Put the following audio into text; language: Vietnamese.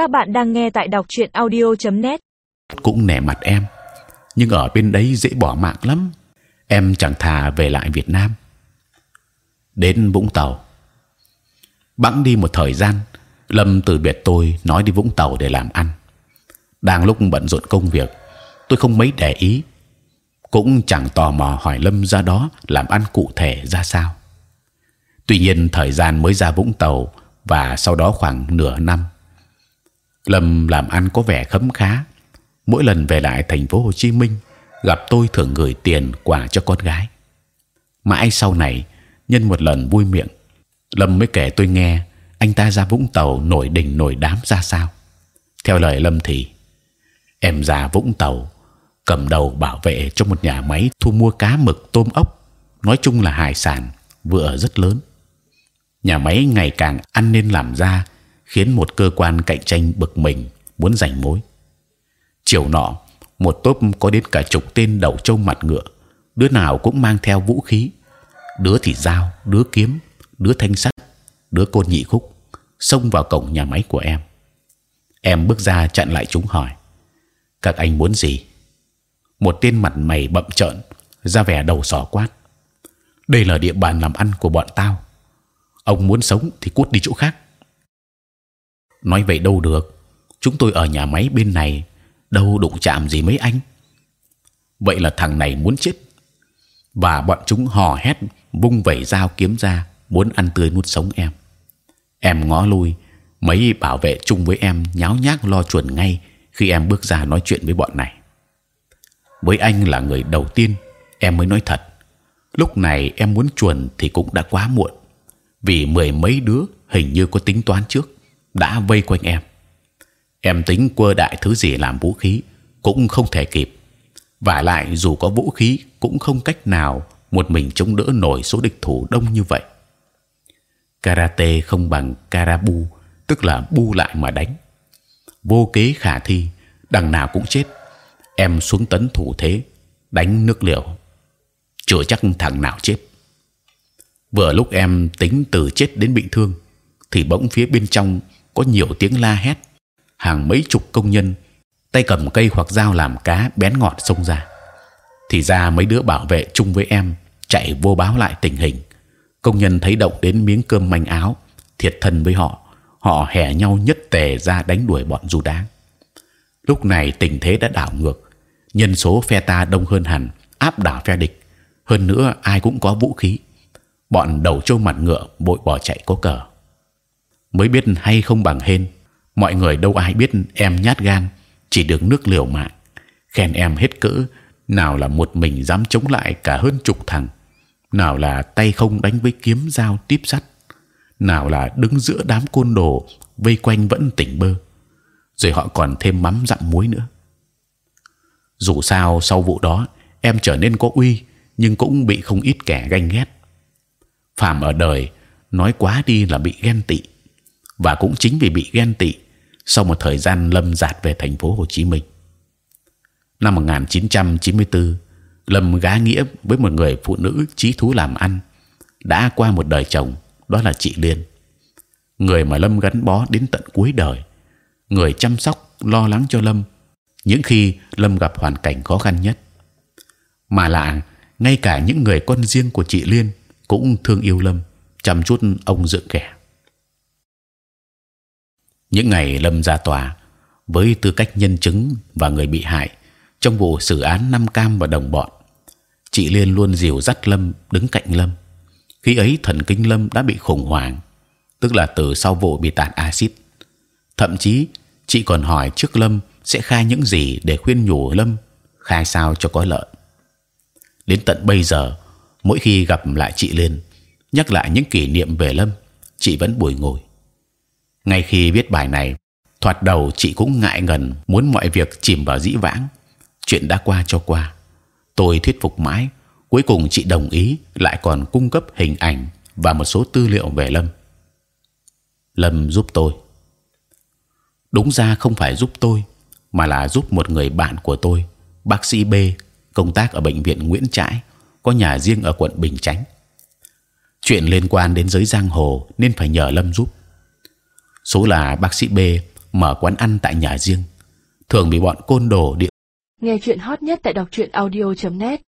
Các bạn đang nghe tại đọc truyện audio.net. cũng nể mặt em, nhưng ở bên đấy dễ bỏ mạng lắm. Em chẳng thà về lại Việt Nam. Đến Vũng Tàu. Bẵng đi một thời gian, Lâm từ biệt tôi nói đi Vũng Tàu để làm ăn. Đang lúc bận rộn công việc, tôi không mấy để ý. Cũng chẳng tò mò hỏi Lâm ra đó làm ăn cụ thể ra sao. Tuy nhiên thời gian mới ra Vũng Tàu và sau đó khoảng nửa năm Lâm làm ăn có vẻ khấm khá. Mỗi lần về lại thành phố Hồ Chí Minh, gặp tôi thường gửi tiền quà cho con gái. Mãi sau này, nhân một lần vui miệng, Lâm mới kể tôi nghe anh ta ra Vũng Tàu nổi đình nổi đám ra sao. Theo lời Lâm thì em ra Vũng Tàu cầm đầu bảo vệ cho một nhà máy thu mua cá mực tôm ốc, nói chung là hải sản vừa rất lớn. Nhà máy ngày càng ăn nên làm ra khiến một cơ quan cạnh tranh bực mình muốn giành mối. Chiều nọ, một tốp có đến cả chục tên đầu trâu mặt ngựa, đứa nào cũng mang theo vũ khí, đứa thì dao, đứa kiếm, đứa thanh sắt, đứa côn nhị khúc, xông vào cổng nhà máy của em. Em bước ra chặn lại chúng hỏi: các anh muốn gì? Một tên mặt mày bậm trợn, ra vẻ đầu sỏ quát: đây là địa bàn làm ăn của bọn tao. Ông muốn sống thì cút đi chỗ khác nói vậy đâu được. Chúng tôi ở nhà máy bên này. Đâu đụng chạm gì mấy anh? Vậy là thằng này muốn chết. Và bọn chúng hò hét, vung vẩy dao kiếm ra, muốn ăn tươi nuốt sống em. Em ngó lui, mấy bảo vệ chung với em nháo nhác lo chuẩn ngay khi em bước ra nói chuyện với bọn này. Với anh là người đầu tiên, em mới nói thật. Lúc này em muốn chuẩn thì cũng đã quá muộn, vì mười mấy đứa hình như có tính toán trước đã vây quanh em. Em tính quơ đại thứ gì làm vũ khí cũng không thể kịp. và lại dù có vũ khí cũng không cách nào một mình chống đỡ nổi số địch thủ đông như vậy. Karate không bằng karabu, tức là bu lại mà đánh. Vô kế khả thi, đằng nào cũng chết. Em xuống tấn thủ thế, đánh nước liều, chưa chắc thằng nào chết. Vừa lúc em tính từ chết đến bị thương, thì bỗng phía bên trong có nhiều tiếng la hét, hàng mấy chục công nhân tay cầm cây hoặc dao làm cá bén ngọt xông ra. thì ra mấy đứa bảo vệ chung với em chạy vô báo lại tình hình. công nhân thấy động đến miếng cơm manh áo, thiệt thân với họ, họ hè nhau nhất tề ra đánh đuổi bọn du đáng. lúc này tình thế đã đảo ngược, nhân số phe ta đông hơn hẳn, áp đảo phe địch. hơn nữa ai cũng có vũ khí. bọn đầu trâu mặt ngựa bội bỏ chạy có cờ mới biết hay không bằng hên. Mọi người đâu ai biết em nhát gan, chỉ được nước liều mạng. Khen em hết cỡ, nào là một mình dám chống lại cả hơn chục thằng. Nào là tay không đánh với kiếm dao tiếp sắt. Nào là đứng giữa đám côn đồ, vây quanh vẫn tỉnh bơ. Rồi họ còn thêm mắm dặm muối nữa. Dù sao, sau vụ đó, em trở nên có uy, nhưng cũng bị không ít kẻ ganh ghét. Phàm ở đời, nói quá đi là bị ghen tị và cũng chính vì bị ghen tị, sau một thời gian lâm dạt về thành phố Hồ Chí Minh. Năm 1994 lâm gá nghĩa với một người phụ nữ trí thú làm ăn, đã qua một đời chồng, đó là chị Liên. Người mà lâm gắn bó đến tận cuối đời, người chăm sóc, lo lắng cho lâm, những khi lâm gặp hoàn cảnh khó khăn nhất. Mà lạ, ngay cả những người con riêng của chị Liên cũng thương yêu lâm, chăm chút ông dưỡng kẻ những ngày lâm ra tòa, với tư cách nhân chứng và người bị hại, trong vụ xử án năm cam và đồng bọn, chị liên luôn dìu dắt lâm đứng cạnh lâm. Khi ấy thần kinh lâm đã bị khủng hoảng, tức là từ sau vụ bị tạt axit. Thậm chí, chị còn hỏi trước lâm sẽ khai những gì để khuyên nhủ lâm khai sao cho có lợi. Đến tận bây giờ, mỗi khi gặp lại chị liên, nhắc lại những kỷ niệm về lâm, chị vẫn bùi ngồi ngay khi viết bài này, thoạt đầu chị cũng ngại ngần, muốn mọi việc chìm vào dĩ vãng. Chuyện đã qua cho qua. Tôi thuyết phục mãi, cuối cùng chị đồng ý, lại còn cung cấp hình ảnh và một số tư liệu về lâm. Lâm giúp tôi. Đúng ra không phải giúp tôi, mà là giúp một người bạn của tôi, bác sĩ B, công tác ở bệnh viện Nguyễn Trãi, có nhà riêng ở quận Bình Chánh. Chuyện liên quan đến giới giang hồ nên phải nhờ lâm giúp số là bác sĩ B, mở quán ăn tại nhà riêng. Thường bị bọn côn đồ địa Nghe chuyện hot nhất tại đọc truyện audio.net